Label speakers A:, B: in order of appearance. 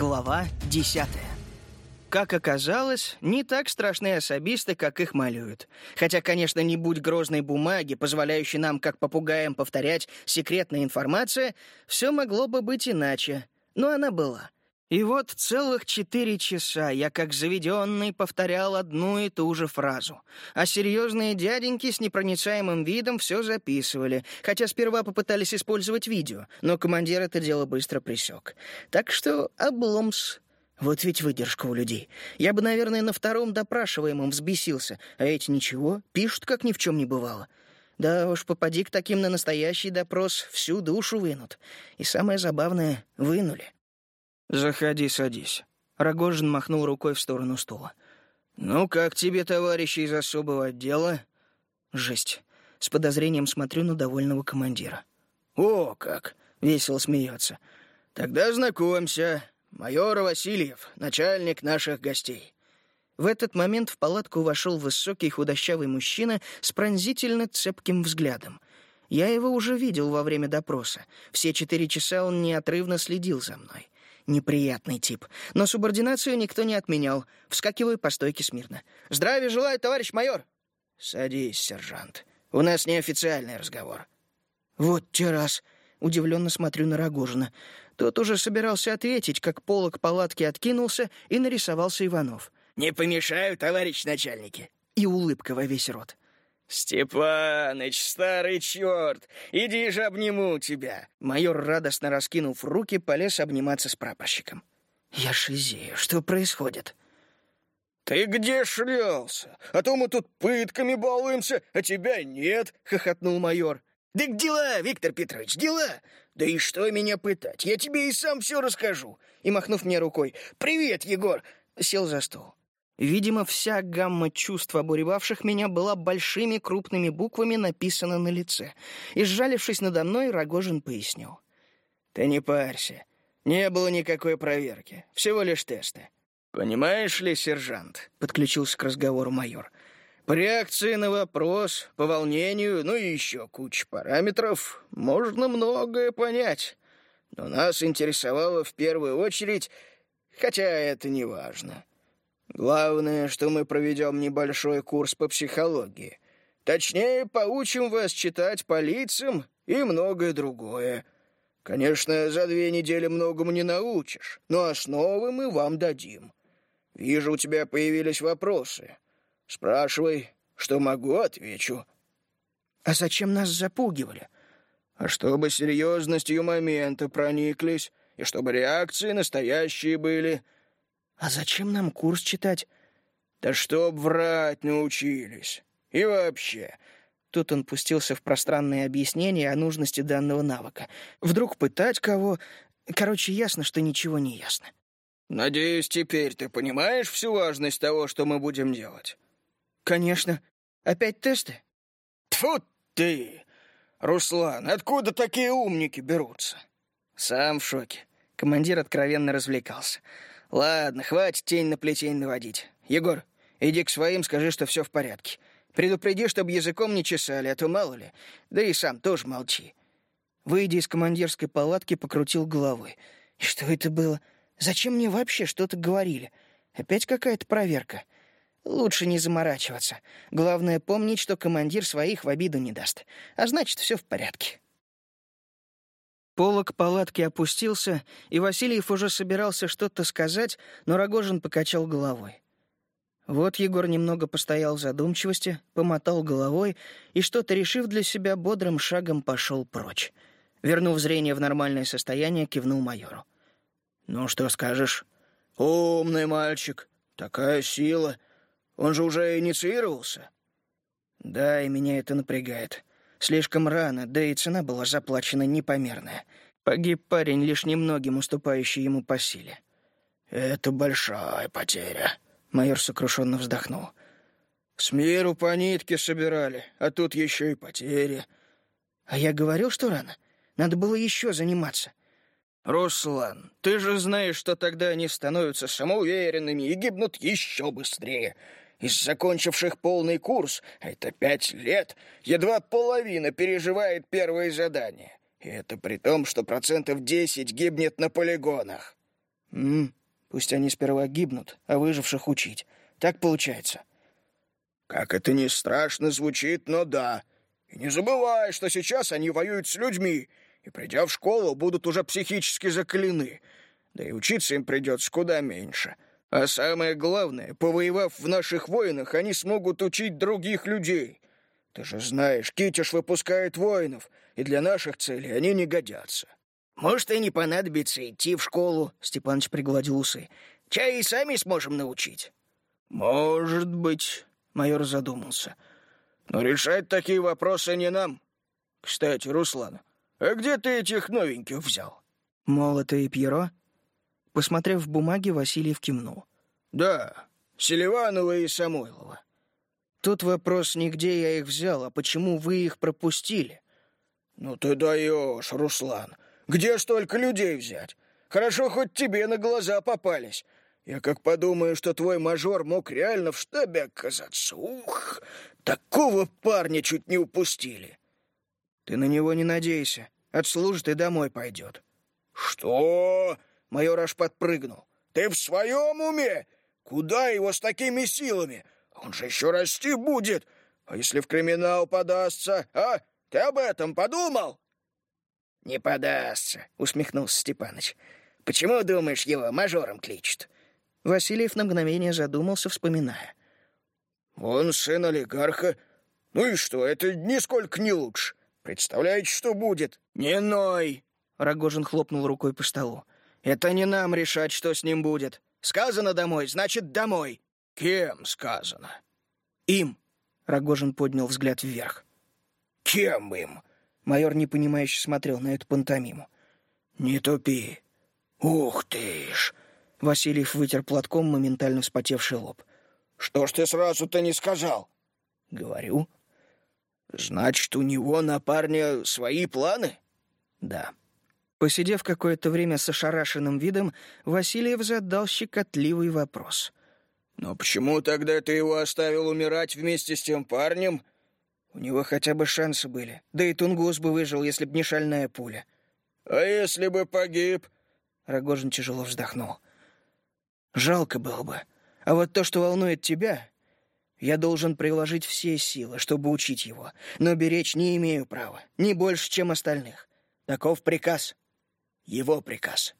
A: Глава 10. Как оказалось, не так страшны особисты, как их малюют. Хотя, конечно, не будь грозной бумаги, позволяющей нам, как попугаям, повторять секретная информация, все могло бы быть иначе. Но она была. И вот целых четыре часа я, как заведенный, повторял одну и ту же фразу. А серьезные дяденьки с непроницаемым видом все записывали, хотя сперва попытались использовать видео, но командир это дело быстро пресек. Так что обломс. Вот ведь выдержка у людей. Я бы, наверное, на втором допрашиваемом взбесился, а эти ничего, пишут, как ни в чем не бывало. Да уж, попади к таким на настоящий допрос, всю душу вынут. И самое забавное — вынули.
B: «Заходи, садись». Рогожин махнул рукой в сторону стула. «Ну, как тебе, товарищи из особого отдела?»
A: «Жесть». С подозрением смотрю на довольного командира.
B: «О, как!» — весело смеется. «Тогда знакомься. Майор Васильев, начальник наших гостей».
A: В этот момент в палатку вошел высокий худощавый мужчина с пронзительно цепким взглядом. Я его уже видел во время допроса. Все четыре часа он неотрывно следил за мной. Неприятный тип. Но субординацию никто не отменял. Вскакиваю по стойке смирно. «Здравия желаю, товарищ майор!»
B: «Садись, сержант. У нас неофициальный разговор».
A: «Вот те раз!» Удивленно смотрю на Рогожина. Тот уже собирался ответить, как полок палатки откинулся, и нарисовался Иванов.
B: «Не помешаю, товарищ начальники!»
A: И улыбка во весь рот.
B: «Степаныч, старый черт, иди же обниму тебя!»
A: Майор, радостно раскинув руки, полез обниматься с прапорщиком. «Я шизею. Что происходит?»
B: «Ты где шлялся? А то мы тут пытками балуемся, а тебя нет!» — хохотнул майор. «Да дела, Виктор Петрович, дела! Да и что меня пытать? Я тебе и сам все расскажу!» И, махнув мне рукой, «Привет, Егор!» сел за стол.
A: Видимо, вся гамма чувств, обуревавших меня, была большими крупными буквами написана на лице. И, сжалившись надо мной, Рогожин пояснил.
B: «Ты не парься. Не было никакой проверки. Всего лишь тесты. Понимаешь ли, сержант?» — подключился к разговору майор. «По реакции на вопрос, по волнению, ну и еще куча параметров, можно многое понять. Но нас интересовало в первую очередь, хотя это не важно». Главное, что мы проведем небольшой курс по психологии. Точнее, поучим вас читать по лицам и многое другое. Конечно, за две недели многому не научишь, но основы мы вам дадим. Вижу, у тебя появились вопросы. Спрашивай, что могу, отвечу.
A: А зачем нас запугивали?
B: А чтобы серьезностью момента прониклись, и чтобы реакции настоящие были —
A: «А зачем нам курс читать?»
B: «Да чтоб врать научились. И вообще...»
A: Тут он пустился в пространные объяснения о нужности данного навыка. Вдруг пытать кого... Короче, ясно, что ничего не ясно.
B: «Надеюсь, теперь ты понимаешь всю важность того, что мы будем делать?»
A: «Конечно. Опять тесты?»
B: Тфу ты! Руслан, откуда такие умники берутся?»
A: Сам в шоке. Командир откровенно развлекался. «Ладно, хватит тень на плетень наводить. Егор, иди к своим, скажи, что все в порядке. Предупреди, чтобы языком не чесали, а то мало ли. Да и сам тоже молчи». Выйдя из командирской палатки, покрутил головой. «И что это было? Зачем мне вообще что-то говорили? Опять какая-то проверка?» Лучше не заморачиваться. Главное помнить, что командир своих в обиду не даст. А значит, все в порядке. Полок палатки опустился, и Васильев уже собирался что-то сказать, но Рогожин покачал головой. Вот Егор немного постоял в задумчивости, помотал головой и, что-то решив для себя, бодрым шагом пошел прочь. Вернув зрение в нормальное состояние, кивнул майору.
B: «Ну, что скажешь?» «Умный мальчик. Такая сила. Он же уже инициировался?»
A: «Да, и меня это напрягает. Слишком рано, да и цена была заплачена непомерная. Погиб парень, лишь немногим уступающий ему по силе.
B: «Это большая потеря», —
A: майор сокрушенно вздохнул.
B: «С миру по нитке собирали, а тут еще и потери».
A: «А я говорил, что рано. Надо было еще заниматься».
B: «Руслан, ты же знаешь, что тогда они становятся самоуверенными и гибнут еще быстрее из закончивших полный курс, а это пять лет, едва половина переживает первые задания. И это при том, что процентов десять гибнет на полигонах.
A: М пусть они сперва гибнут, а выживших учить. Так получается.
B: Как это не страшно звучит, но да. И не забывай, что сейчас они воюют с людьми, и, придя в школу, будут уже психически закалены. Да и учиться им придется куда меньше. А самое главное, повоевав в наших войнах, они смогут учить других людей. Ты же знаешь, Китиш выпускает воинов, и для наших целей они не годятся.
A: Может, и не понадобится идти в школу, — Степаныч пригладил усы. Чай и сами сможем научить.
B: Может быть, — майор задумался. Но решать такие вопросы не нам. Кстати, Руслан, а где ты этих новеньких взял?
A: Молота и Пьеро? Посмотрев в бумаги, Васильев кивнул.
B: Да, Селиванова и Самойлова.
A: Тут вопрос не где я их взял, а почему вы их пропустили.
B: Ну ты даешь, Руслан. Где столько людей взять? Хорошо, хоть тебе на глаза попались. Я как подумаю, что твой мажор мог реально в штабе оказаться. Ух, такого парня чуть не упустили.
A: Ты на него не надейся. Отслужит и домой пойдет.
B: Что? Майор аж подпрыгнул. Ты в своем уме? Куда его с такими силами? Он же еще расти будет. А если в криминал подастся, а? Ты об этом подумал?
A: «Не подастся», — усмехнулся Степаныч. «Почему, думаешь, его мажором кличут?» Васильев на мгновение задумался, вспоминая.
B: «Он сын олигарха. Ну и что, это нисколько не лучше. Представляете, что будет?»
A: «Не ной!» — Рогожин хлопнул рукой по столу. «Это не нам решать, что с ним будет. Сказано домой, значит, домой».
B: «Кем сказано?»
A: «Им», — Рогожин поднял взгляд вверх.
B: «Кем им?»
A: Майор непонимающе смотрел на эту пантомиму.
B: «Не тупи. Ух ты ж!»
A: Васильев вытер платком моментально вспотевший лоб.
B: «Что ж ты сразу-то не сказал?»
A: «Говорю».
B: «Значит, у него на парня свои планы?»
A: «Да». Посидев какое-то время с ошарашенным видом, Васильев задал щекотливый вопрос.
B: «Но почему тогда ты его оставил умирать вместе с тем парнем,
A: у него хотя бы шансы были. Да и Тунгус бы выжил, если б не шальная пуля.
B: «А если бы погиб?»
A: Рогожин тяжело вздохнул. «Жалко было бы. А вот то, что волнует тебя, я должен приложить все силы, чтобы учить его, но беречь не имею права, не больше, чем остальных. Таков приказ. Его приказ».